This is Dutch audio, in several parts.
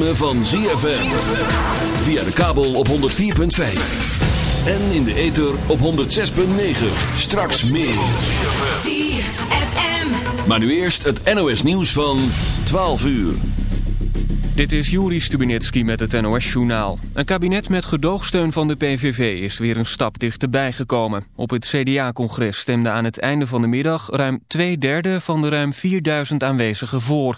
ritme van ZFM. Via de kabel op 104.5. En in de ether op 106.9. Straks meer. ZFM. Maar nu eerst het NOS nieuws van 12 uur. Dit is Juri Stubinetski met het NOS-journaal. Een kabinet met gedoogsteun van de PVV is weer een stap dichterbij gekomen. Op het CDA-congres stemde aan het einde van de middag... ruim twee derde van de ruim 4000 aanwezigen voor.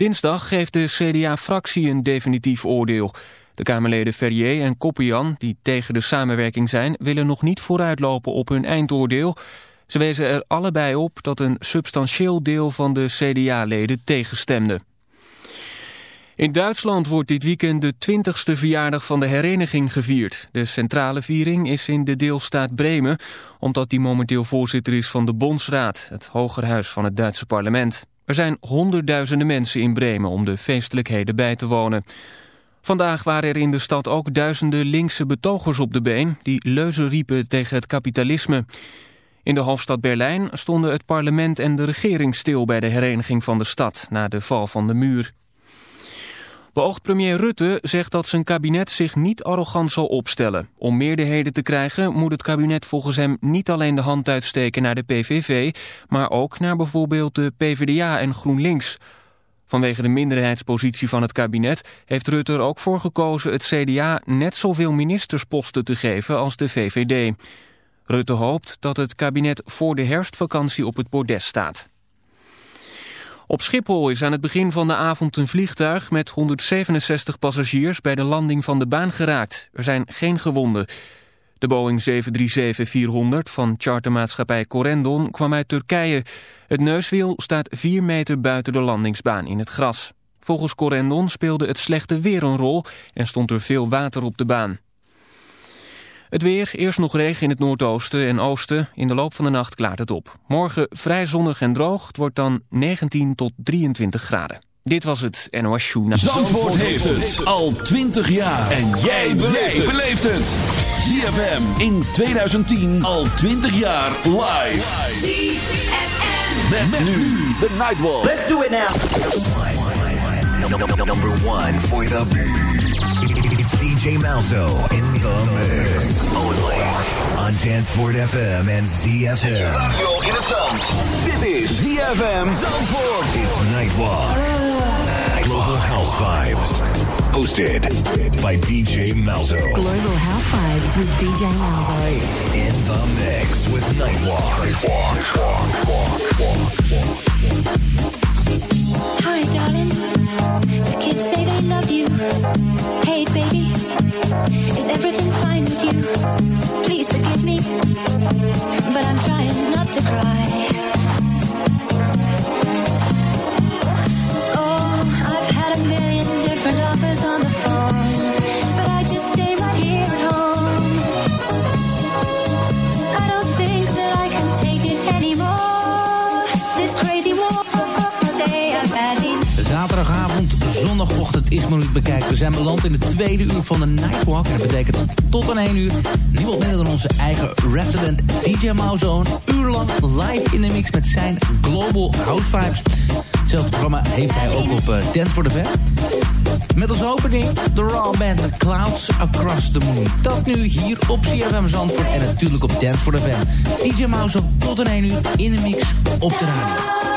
Dinsdag geeft de CDA-fractie een definitief oordeel. De Kamerleden Ferrier en Koppian, die tegen de samenwerking zijn... willen nog niet vooruitlopen op hun eindoordeel... Ze wezen er allebei op dat een substantieel deel van de CDA-leden tegenstemde. In Duitsland wordt dit weekend de 20ste verjaardag van de hereniging gevierd. De centrale viering is in de deelstaat Bremen, omdat die momenteel voorzitter is van de Bondsraad, het hogerhuis van het Duitse parlement. Er zijn honderdduizenden mensen in Bremen om de feestelijkheden bij te wonen. Vandaag waren er in de stad ook duizenden linkse betogers op de been... die leuzen riepen tegen het kapitalisme. In de hoofdstad Berlijn stonden het parlement en de regering stil... bij de hereniging van de stad na de val van de muur. Beoogd premier Rutte zegt dat zijn kabinet zich niet arrogant zal opstellen. Om meerderheden te krijgen moet het kabinet volgens hem niet alleen de hand uitsteken naar de PVV, maar ook naar bijvoorbeeld de PvdA en GroenLinks. Vanwege de minderheidspositie van het kabinet heeft Rutte er ook voor gekozen het CDA net zoveel ministersposten te geven als de VVD. Rutte hoopt dat het kabinet voor de herfstvakantie op het bordes staat. Op Schiphol is aan het begin van de avond een vliegtuig met 167 passagiers bij de landing van de baan geraakt. Er zijn geen gewonden. De Boeing 737-400 van chartermaatschappij Corendon kwam uit Turkije. Het neuswiel staat 4 meter buiten de landingsbaan in het gras. Volgens Corendon speelde het slechte weer een rol en stond er veel water op de baan. Het weer, eerst nog regen in het noordoosten en oosten. In de loop van de nacht klaart het op. Morgen vrij zonnig en droog. Het wordt dan 19 tot 23 graden. Dit was het NOS Journaal. Zandvoort heeft het al 20 jaar. En jij beleeft het. ZFM in 2010 al 20 jaar live. ZFM. Met, nu de Nightwalk. Let's do it now. Number one for the beats. DJ Malzo in the mix. Only on Danceport FM and ZFM. Radio in het zand. Dit is ZFM Zandvoort. It's Nightwalk. Global House Vibes. Hosted by DJ Malzo. Global House Vibes with DJ Malzo. In the mix with Nightwalk. Hi, darling. The kids say they love you. Hey, baby. Is everything fine with you? Please forgive me. But I'm trying not to cry. Oh, I've had a million different offers on the Zaterdagavond, zondagochtend is minuut bekijken. We zijn beland in de tweede uur van de Nightwalk. En dat betekent tot een 1 uur. Niemand minder dan onze eigen resident DJ Mauzo. Een uur lang live in de mix met zijn Global House Vibes. Hetzelfde programma heeft hij ook op uh, Dance for the Vet. Met als opening de Raw Band Clouds Across the Moon. Dat nu hier op CFM Zandvoort en natuurlijk op Dance for the Vet. DJ Mauzo tot een 1 uur in de mix op de radio.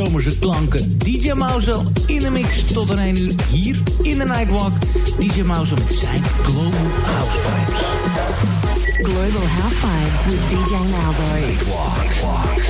Nazomerse klanken. DJ Mauzo in de mix tot een 1 uur hier in de Nightwalk. DJ Mauzo met zijn Global House Vibes. Global House Vibes with DJ Malzo. Nightwalk.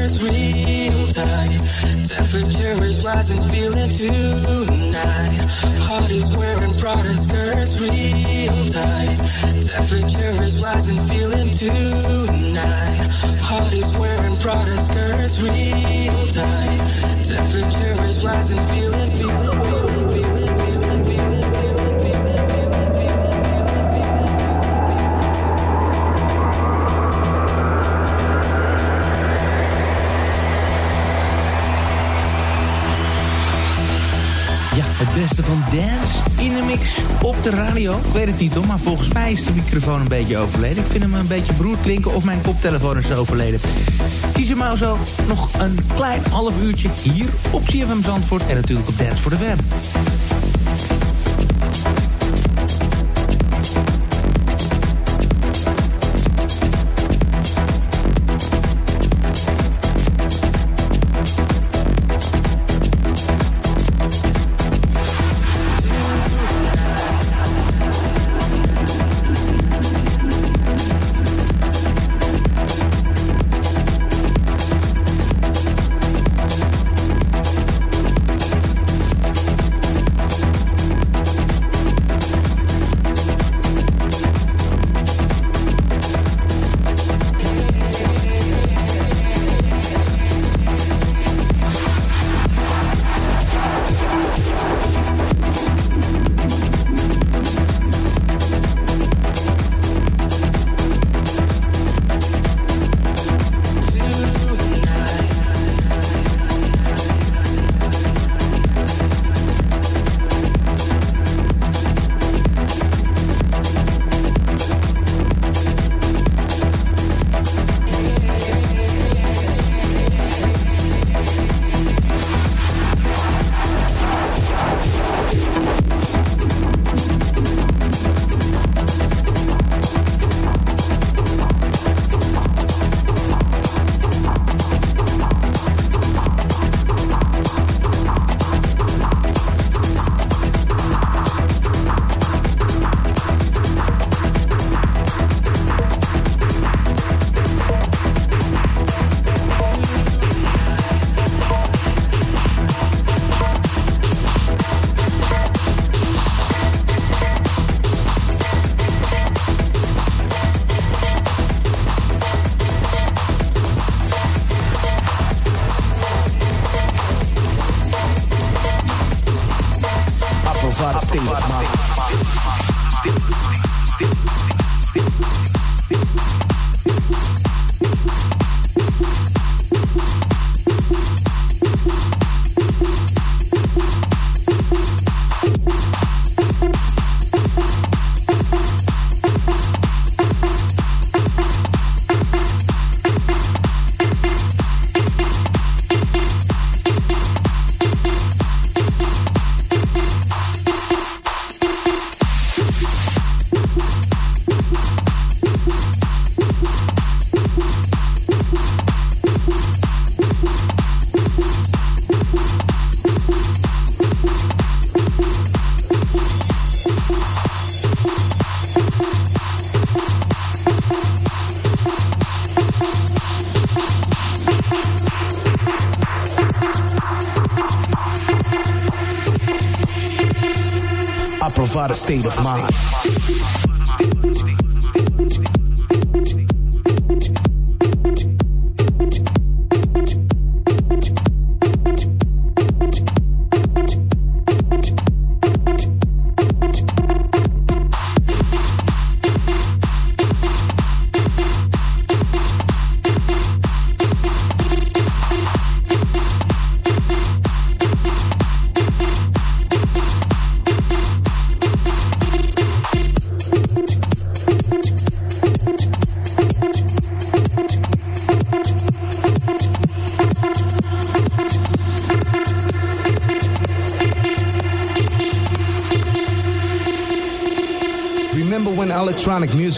Skirts real tight. Temperature is rising, feeling tonight. Heart is wearing Prada skirts real tight. Temperature is rising, feeling tonight. Heart is wearing Prada skirts real tight. Temperature is rising, feeling, feeling, feeling, feeling, feeling, beste van dance in de mix op de radio. Ik weet het niet hoor, maar volgens mij is de microfoon een beetje overleden. Ik vind hem een beetje broer klinken of mijn koptelefoon is overleden. Kies hem nou zo nog een klein half uurtje hier op CFM Zandvoort en natuurlijk op Dance voor de Web. Provide a state of mind.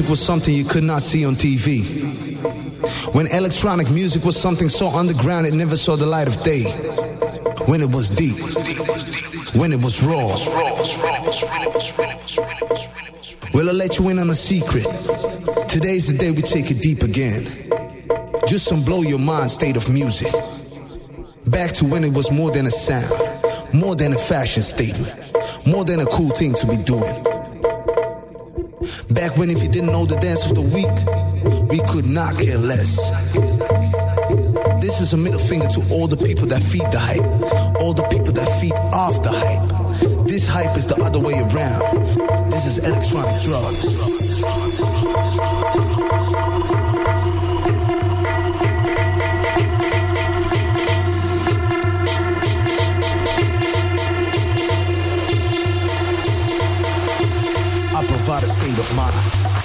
Music was something you could not see on TV? When electronic music was something so underground it never saw the light of day. When it was deep. When it was raw. Well, I'll let you in on a secret. Today's the day we take it deep again. Just some blow your mind state of music. Back to when it was more than a sound, more than a fashion statement, more than a cool thing to be doing. Back when if you didn't know the dance of the week, we could not care less. This is a middle finger to all the people that feed the hype, all the people that feed off the hype. This hype is the other way around. This is electronic drugs. Nevada state of mind.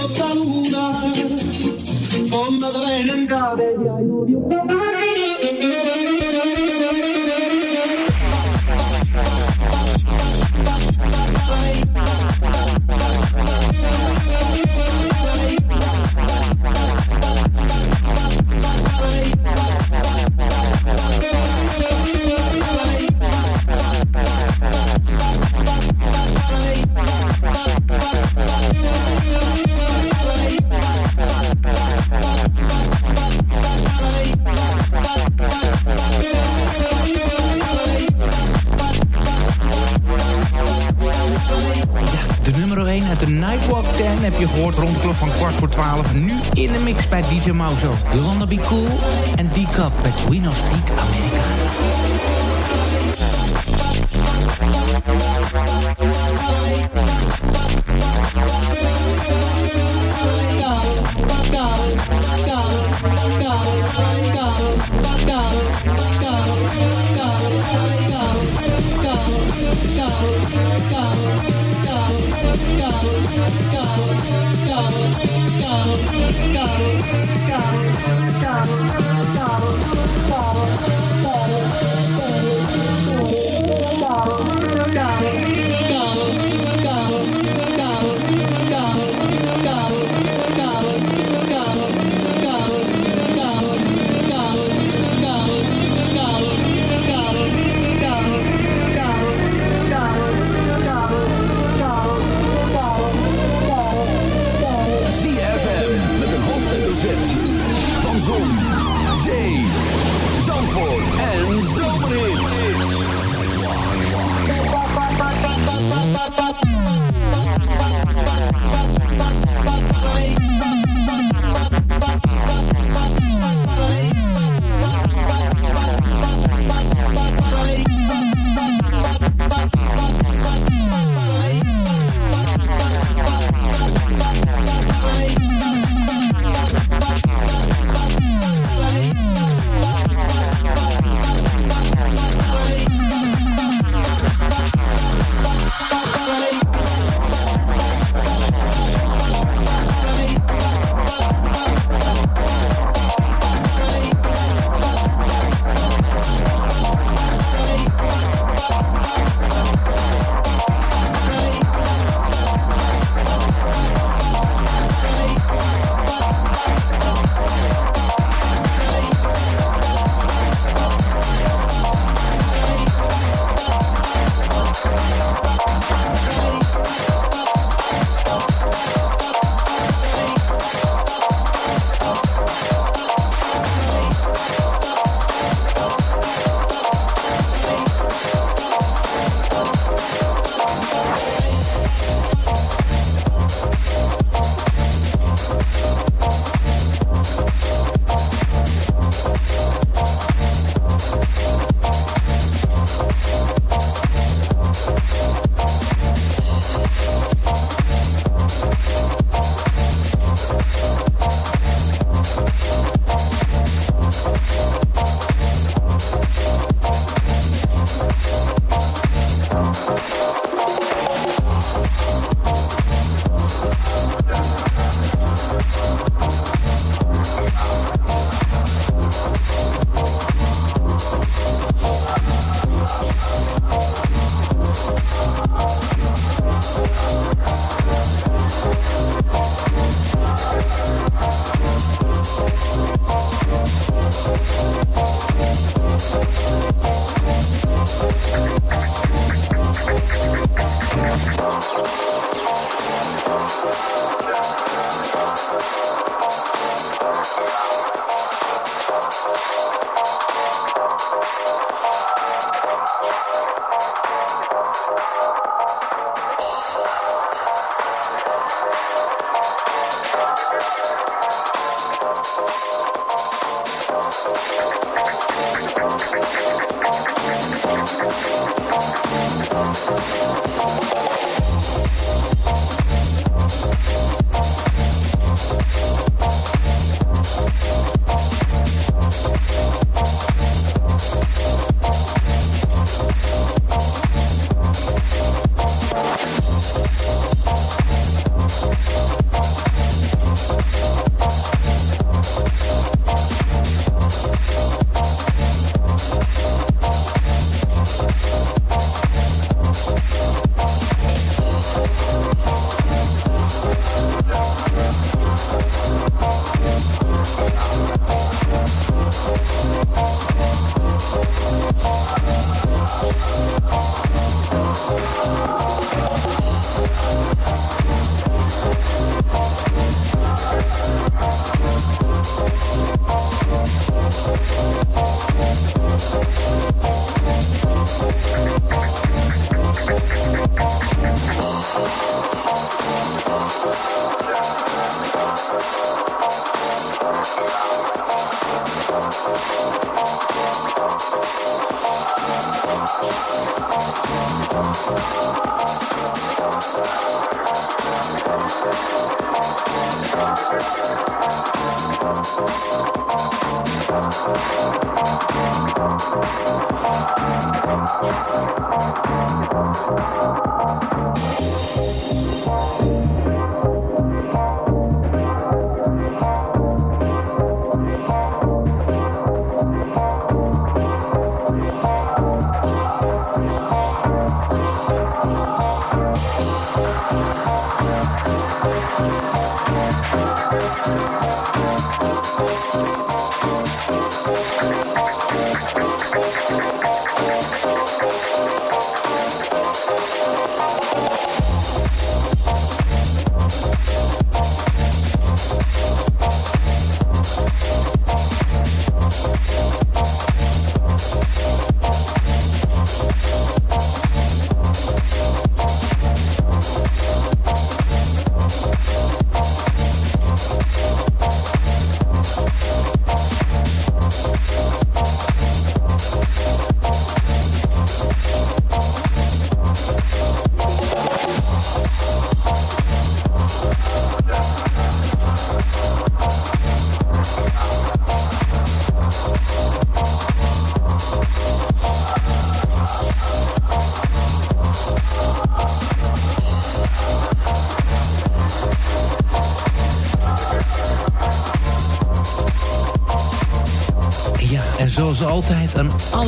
Van Zon, Zee, Zandvoort en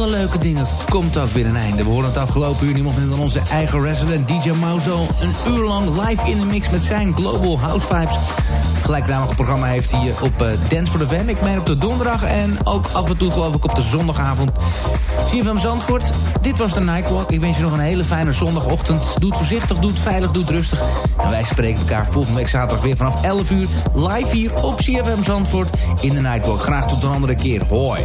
leuke dingen komt ook weer een einde. We horen het afgelopen uur niemand dan onze eigen resident DJ Mauzo... een uur lang live in de mix met zijn Global House Vibes. Gelijknamig programma heeft hij eh, op uh, Dance for the Fam. Ik meen op de donderdag en ook af en toe geloof ik op de zondagavond. CFM Zandvoort, dit was de Nightwalk. Ik wens je nog een hele fijne zondagochtend. Doe het voorzichtig, doe het veilig, doe het rustig. En wij spreken elkaar volgende week zaterdag weer vanaf 11 uur... live hier op CFM Zandvoort in de Nightwalk. Graag tot een andere keer. Hoi.